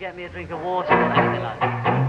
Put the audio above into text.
get me a drink of water or anything like that.